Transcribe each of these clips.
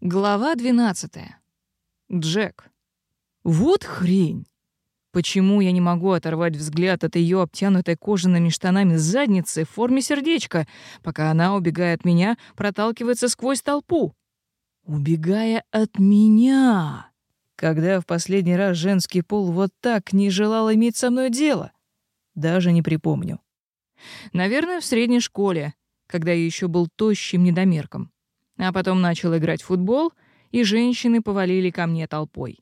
Глава 12. Джек. Вот хрень. Почему я не могу оторвать взгляд от ее обтянутой кожаными штанами задницы в форме сердечка, пока она, убегает от меня, проталкивается сквозь толпу? Убегая от меня! Когда в последний раз женский пол вот так не желал иметь со мной дело? Даже не припомню. Наверное, в средней школе, когда я еще был тощим недомерком. А потом начал играть в футбол, и женщины повалили ко мне толпой.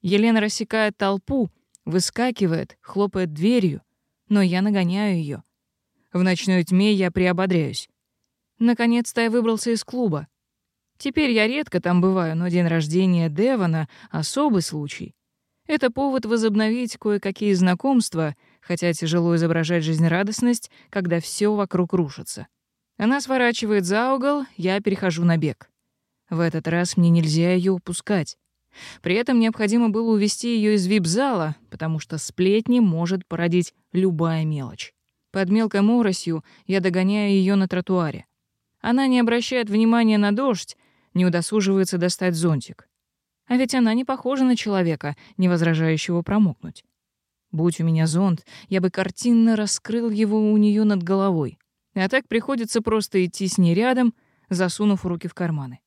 Елена рассекает толпу, выскакивает, хлопает дверью, но я нагоняю ее. В ночной тьме я приободряюсь. Наконец-то я выбрался из клуба. Теперь я редко там бываю, но день рождения Девона — особый случай. Это повод возобновить кое-какие знакомства, хотя тяжело изображать жизнерадостность, когда все вокруг рушится. Она сворачивает за угол, я перехожу на бег. В этот раз мне нельзя ее упускать. При этом необходимо было увести ее из вип-зала, потому что сплетни может породить любая мелочь. Под мелкой моросью я догоняю ее на тротуаре. Она не обращает внимания на дождь, не удосуживается достать зонтик. А ведь она не похожа на человека, не возражающего промокнуть. Будь у меня зонт, я бы картинно раскрыл его у нее над головой. А так приходится просто идти с ней рядом, засунув руки в карманы.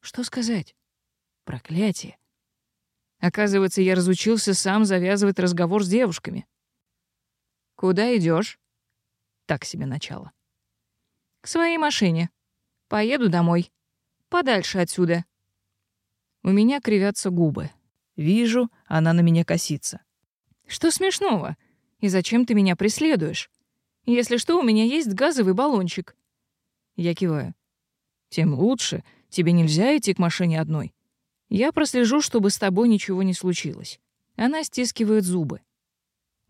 Что сказать? Проклятие. Оказывается, я разучился сам завязывать разговор с девушками. Куда идешь? Так себе начало. К своей машине. Поеду домой. Подальше отсюда. У меня кривятся губы. Вижу, она на меня косится. Что смешного? И зачем ты меня преследуешь? Если что, у меня есть газовый баллончик». Я киваю. «Тем лучше. Тебе нельзя идти к машине одной. Я прослежу, чтобы с тобой ничего не случилось». Она стискивает зубы.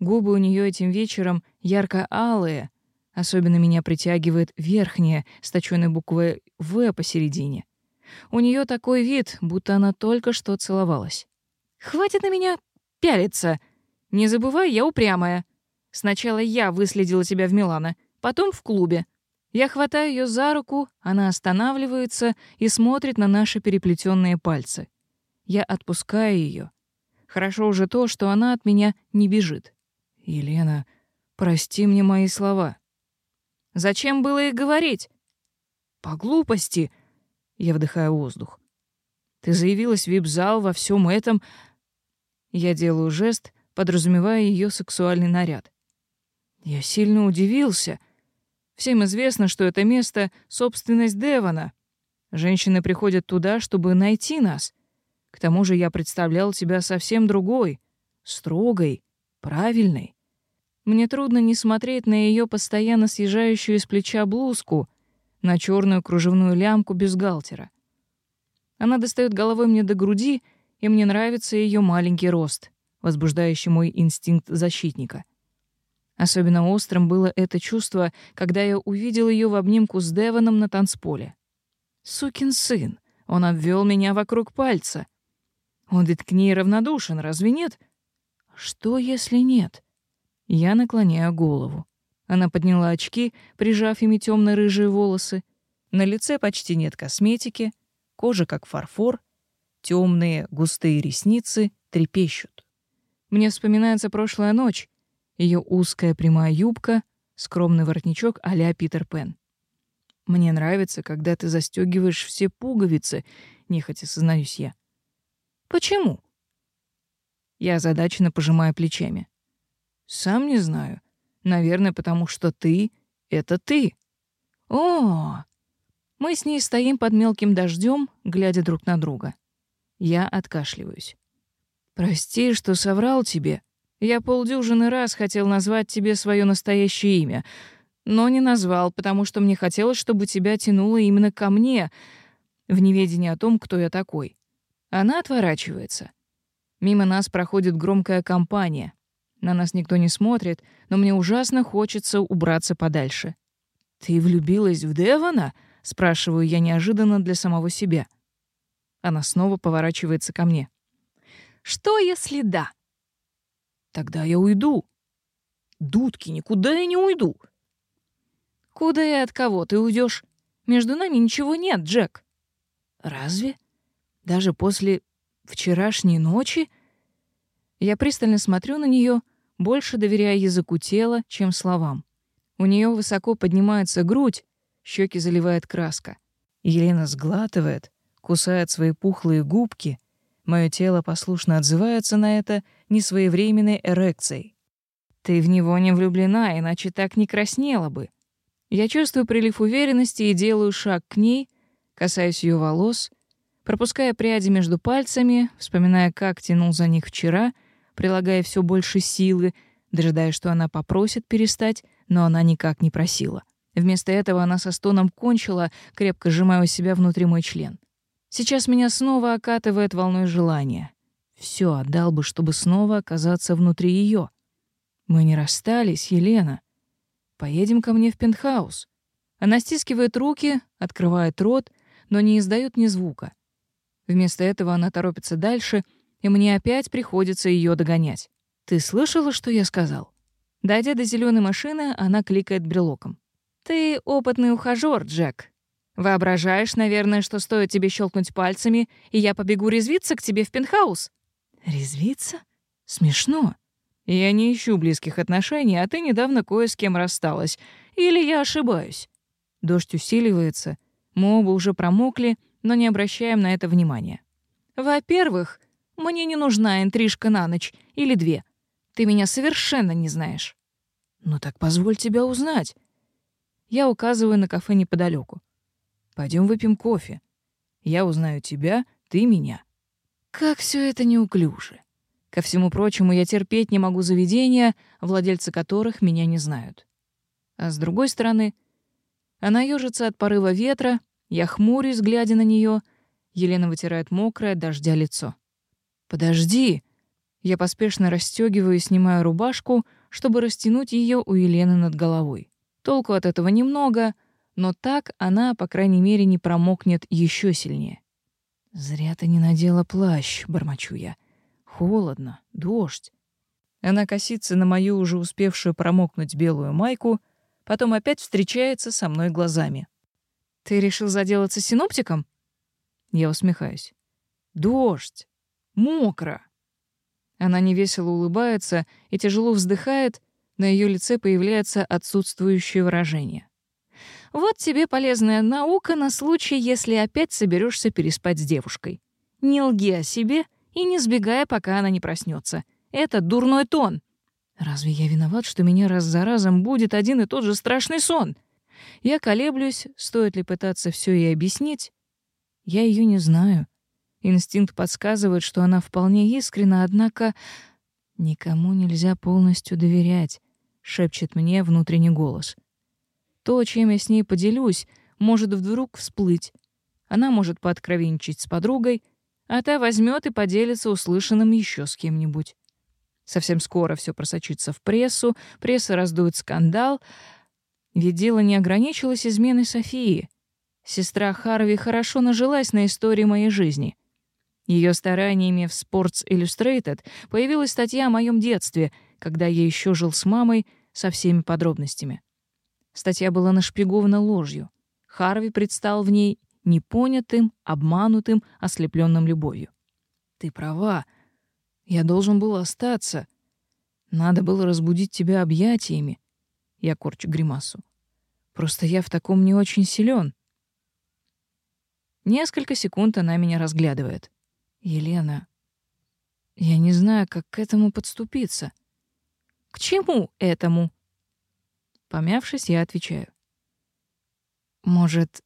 Губы у нее этим вечером ярко-алые. Особенно меня притягивает верхняя с точёной буквой «В» посередине. У нее такой вид, будто она только что целовалась. «Хватит на меня пялиться! Не забывай, я упрямая!» Сначала я выследила тебя в Милане, потом в клубе. Я хватаю ее за руку, она останавливается и смотрит на наши переплетенные пальцы. Я отпускаю ее. Хорошо уже то, что она от меня не бежит. Елена, прости мне мои слова. Зачем было их говорить? По глупости. Я вдыхаю воздух. Ты заявилась в вип-зал во всем этом. Я делаю жест, подразумевая ее сексуальный наряд. Я сильно удивился. Всем известно, что это место — собственность Девана. Женщины приходят туда, чтобы найти нас. К тому же я представлял тебя совсем другой, строгой, правильной. Мне трудно не смотреть на ее постоянно съезжающую из плеча блузку, на черную кружевную лямку без галтера. Она достает головой мне до груди, и мне нравится ее маленький рост, возбуждающий мой инстинкт защитника — Особенно острым было это чувство, когда я увидел ее в обнимку с Девоном на танцполе. Сукин сын, он обвел меня вокруг пальца. Он ведь к ней равнодушен, разве нет? Что, если нет? Я наклоняю голову. Она подняла очки, прижав ими темно-рыжие волосы. На лице почти нет косметики, кожа как фарфор, темные густые ресницы трепещут. Мне вспоминается прошлая ночь, ее узкая прямая юбка, скромный воротничок а-ля Питер Пен. «Мне нравится, когда ты застегиваешь все пуговицы», — нехотя сознаюсь я. «Почему?» Я озадаченно пожимаю плечами. «Сам не знаю. Наверное, потому что ты — это ты». «О!» Мы с ней стоим под мелким дождем, глядя друг на друга. Я откашливаюсь. «Прости, что соврал тебе», я полдюжины раз хотел назвать тебе свое настоящее имя, но не назвал, потому что мне хотелось, чтобы тебя тянуло именно ко мне, в неведении о том, кто я такой. Она отворачивается. Мимо нас проходит громкая компания. На нас никто не смотрит, но мне ужасно хочется убраться подальше. «Ты влюбилась в Девона?» — спрашиваю я неожиданно для самого себя. Она снова поворачивается ко мне. «Что, если да?» Тогда я уйду. Дудки, никуда я не уйду. Куда и от кого ты уйдешь? Между нами ничего нет, Джек. Разве? Даже после вчерашней ночи? Я пристально смотрю на нее, больше доверяя языку тела, чем словам. У нее высоко поднимается грудь, щеки заливает краска. Елена сглатывает, кусает свои пухлые губки. Мое тело послушно отзывается на это несвоевременной эрекцией. Ты в него не влюблена, иначе так не краснела бы. Я чувствую прилив уверенности и делаю шаг к ней, касаюсь ее волос, пропуская пряди между пальцами, вспоминая, как тянул за них вчера, прилагая все больше силы, дожидаясь, что она попросит перестать, но она никак не просила. Вместо этого она со стоном кончила, крепко сжимая у себя внутри мой член. Сейчас меня снова окатывает волной желания все отдал бы, чтобы снова оказаться внутри ее. Мы не расстались, Елена. Поедем ко мне в пентхаус. Она стискивает руки, открывает рот, но не издает ни звука. Вместо этого она торопится дальше, и мне опять приходится ее догонять. Ты слышала, что я сказал? Дойдя до зеленой машины, она кликает брелоком. Ты опытный ухажёр, Джек. Воображаешь, наверное, что стоит тебе щелкнуть пальцами, и я побегу резвиться к тебе в пентхаус? Резвиться? Смешно. Я не ищу близких отношений, а ты недавно кое с кем рассталась. Или я ошибаюсь? Дождь усиливается. Мы оба уже промокли, но не обращаем на это внимания. Во-первых, мне не нужна интрижка на ночь или две. Ты меня совершенно не знаешь. Ну так позволь тебя узнать. Я указываю на кафе неподалеку. Пойдем выпьем кофе. Я узнаю тебя, ты меня. Как все это неуклюже. Ко всему прочему, я терпеть не могу заведения, владельцы которых меня не знают. А с другой стороны, она ежится от порыва ветра, я хмурюсь, глядя на нее. Елена вытирает мокрое дождя лицо. «Подожди!» Я поспешно расстегиваю и снимаю рубашку, чтобы растянуть ее у Елены над головой. Толку от этого немного, но так она, по крайней мере, не промокнет еще сильнее. Зря ты не надела плащ, бормочу я. Холодно, дождь. Она косится на мою уже успевшую промокнуть белую майку, потом опять встречается со мной глазами. Ты решил заделаться синоптиком? Я усмехаюсь. Дождь. Мокро. Она невесело улыбается и тяжело вздыхает, на ее лице появляется отсутствующее выражение. Вот тебе полезная наука на случай, если опять соберешься переспать с девушкой. Не лги о себе и не сбегая, пока она не проснется. Это дурной тон. Разве я виноват, что меня раз за разом будет один и тот же страшный сон? Я колеблюсь, стоит ли пытаться все ей объяснить. Я ее не знаю. Инстинкт подсказывает, что она вполне искренна, однако никому нельзя полностью доверять, шепчет мне внутренний голос. То, чем я с ней поделюсь, может вдруг всплыть. Она может пооткровенничать с подругой, а та возьмет и поделится услышанным еще с кем-нибудь. Совсем скоро все просочится в прессу, пресса раздует скандал. Ведь дело не ограничилось изменой Софии. Сестра Харви хорошо нажилась на истории моей жизни. Ее стараниями в Sports Illustrated появилась статья о моем детстве, когда я еще жил с мамой со всеми подробностями. Статья была нашпигована ложью. Харви предстал в ней непонятым, обманутым, ослепленным любовью. «Ты права. Я должен был остаться. Надо было разбудить тебя объятиями». Я корчу гримасу. «Просто я в таком не очень силен». Несколько секунд она меня разглядывает. «Елена, я не знаю, как к этому подступиться». «К чему этому?» Помявшись, я отвечаю. «Может,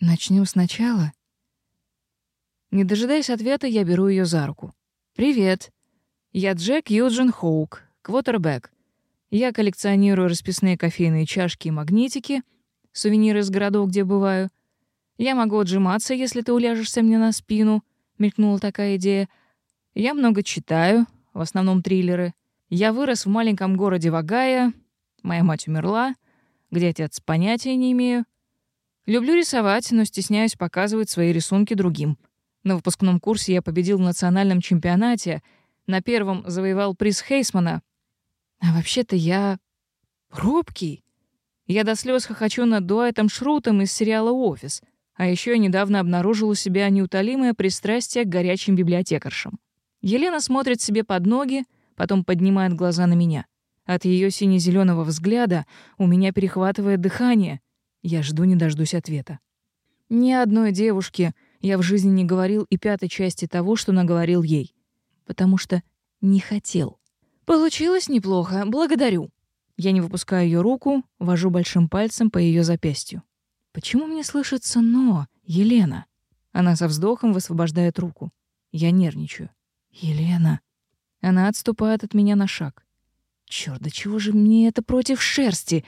начнем сначала?» Не дожидаясь ответа, я беру ее за руку. «Привет. Я Джек Юджин Хоук, квотербек. Я коллекционирую расписные кофейные чашки и магнитики, сувениры из городов, где бываю. Я могу отжиматься, если ты уляжешься мне на спину», — мелькнула такая идея. «Я много читаю, в основном триллеры. Я вырос в маленьком городе Вагая, Моя мать умерла. Где отец, понятия не имею. Люблю рисовать, но стесняюсь показывать свои рисунки другим. На выпускном курсе я победил в национальном чемпионате, на первом завоевал приз Хейсмана. А вообще-то я робкий. Я до слез хохочу над дуэтом Шрутом из сериала «Офис», а еще я недавно обнаружил у себя неутолимое пристрастие к горячим библиотекаршам. Елена смотрит себе под ноги, потом поднимает глаза на меня. От ее сине-зеленого взгляда у меня перехватывает дыхание. Я жду не дождусь ответа. Ни одной девушке я в жизни не говорил и пятой части того, что наговорил ей. Потому что не хотел. Получилось неплохо, благодарю. Я не выпускаю ее руку, вожу большим пальцем по ее запястью. Почему мне слышится «но», Елена? Она со вздохом высвобождает руку. Я нервничаю. Елена. Она отступает от меня на шаг. Черт, да чего же мне это против шерсти?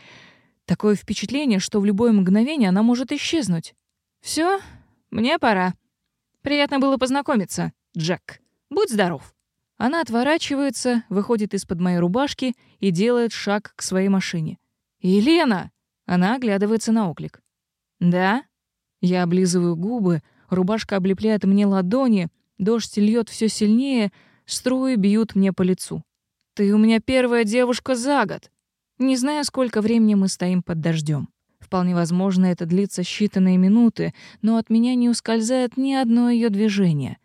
Такое впечатление, что в любое мгновение она может исчезнуть. Все, мне пора. Приятно было познакомиться, Джек. Будь здоров. Она отворачивается, выходит из-под моей рубашки и делает шаг к своей машине. «Елена!» Она оглядывается на оклик. «Да?» Я облизываю губы, рубашка облепляет мне ладони, дождь льет все сильнее, струи бьют мне по лицу. Ты у меня первая девушка за год. Не знаю, сколько времени мы стоим под дождем. Вполне возможно, это длится считанные минуты, но от меня не ускользает ни одно ее движение.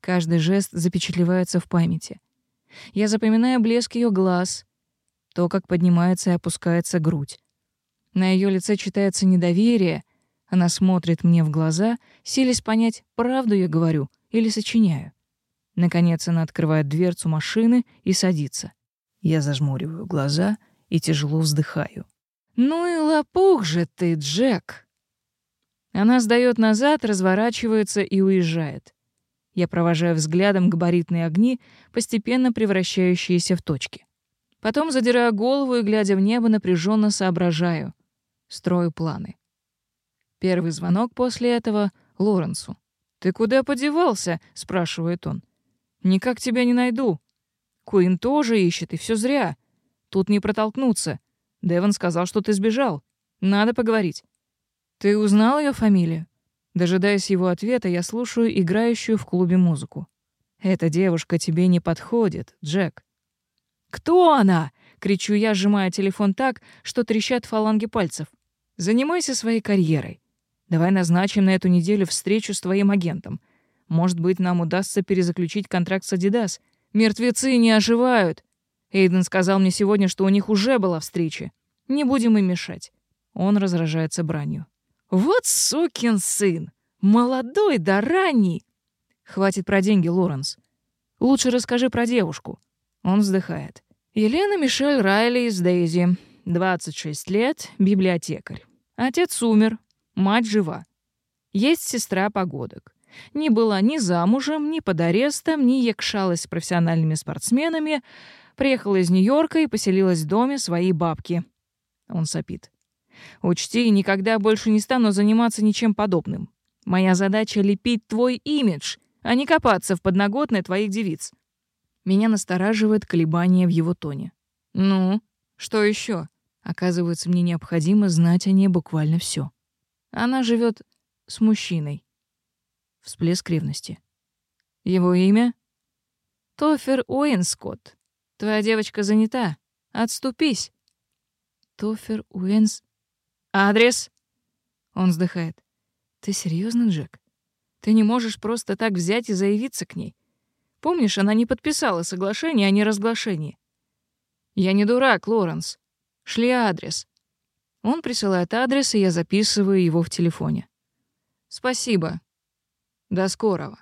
Каждый жест запечатлевается в памяти. Я запоминаю блеск ее глаз, то, как поднимается и опускается грудь. На ее лице читается недоверие. Она смотрит мне в глаза, силясь понять, правду я говорю или сочиняю. Наконец она открывает дверцу машины и садится. Я зажмуриваю глаза и тяжело вздыхаю. «Ну и лопух же ты, Джек!» Она сдаёт назад, разворачивается и уезжает. Я провожаю взглядом габаритные огни, постепенно превращающиеся в точки. Потом задираю голову и, глядя в небо, напряженно соображаю. Строю планы. Первый звонок после этого — Лоренсу. «Ты куда подевался?» — спрашивает он. «Никак тебя не найду». Куин тоже ищет, и все зря. Тут не протолкнуться. Деван сказал, что ты сбежал. Надо поговорить. Ты узнал ее фамилию? Дожидаясь его ответа, я слушаю играющую в клубе музыку. Эта девушка тебе не подходит, Джек. Кто она? кричу я, сжимая телефон так, что трещат фаланги пальцев. Занимайся своей карьерой. Давай назначим на эту неделю встречу с твоим агентом. Может быть, нам удастся перезаключить контракт с Adidas — Мертвецы не оживают. Эйден сказал мне сегодня, что у них уже была встреча. Не будем им мешать. Он раздражается бранью. Вот сукин сын! Молодой да ранний! Хватит про деньги, Лоренс. Лучше расскажи про девушку. Он вздыхает. Елена Мишель Райли из Дейзи. 26 лет, библиотекарь. Отец умер, мать жива. Есть сестра погодок. Не была ни замужем, ни под арестом, ни якшалась с профессиональными спортсменами, приехала из Нью-Йорка и поселилась в доме своей бабки. Он сопит. «Учти, никогда больше не стану заниматься ничем подобным. Моя задача — лепить твой имидж, а не копаться в подноготной твоих девиц». Меня настораживает колебание в его тоне. «Ну, что еще? Оказывается, мне необходимо знать о ней буквально все. Она живет с мужчиной. Всплеск ревности. Его имя? Тофер Уинскотт. Твоя девочка занята. Отступись. Тофер уэнс Адрес? Он вздыхает. Ты серьезно, Джек? Ты не можешь просто так взять и заявиться к ней. Помнишь, она не подписала соглашение о неразглашении. Я не дурак, Лоренс. Шли адрес. Он присылает адрес, и я записываю его в телефоне. Спасибо, до скорого.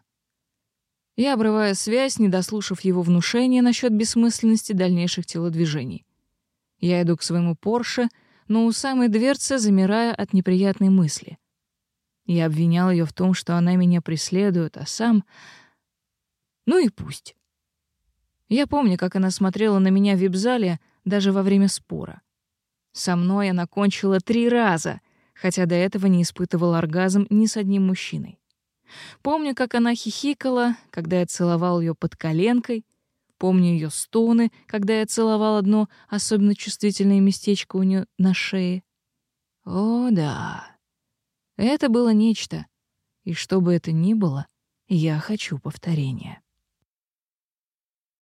Я обрываю связь, не дослушав его внушения насчет бессмысленности дальнейших телодвижений. Я иду к своему Порше, но у самой дверцы замираю от неприятной мысли. Я обвинял ее в том, что она меня преследует, а сам... Ну и пусть. Я помню, как она смотрела на меня в вип-зале даже во время спора. Со мной она кончила три раза, хотя до этого не испытывала оргазм ни с одним мужчиной. Помню, как она хихикала, когда я целовал ее под коленкой. Помню ее стоны, когда я целовал одно особенно чувствительное местечко у нее на шее. О, да. Это было нечто. И что бы это ни было, я хочу повторения.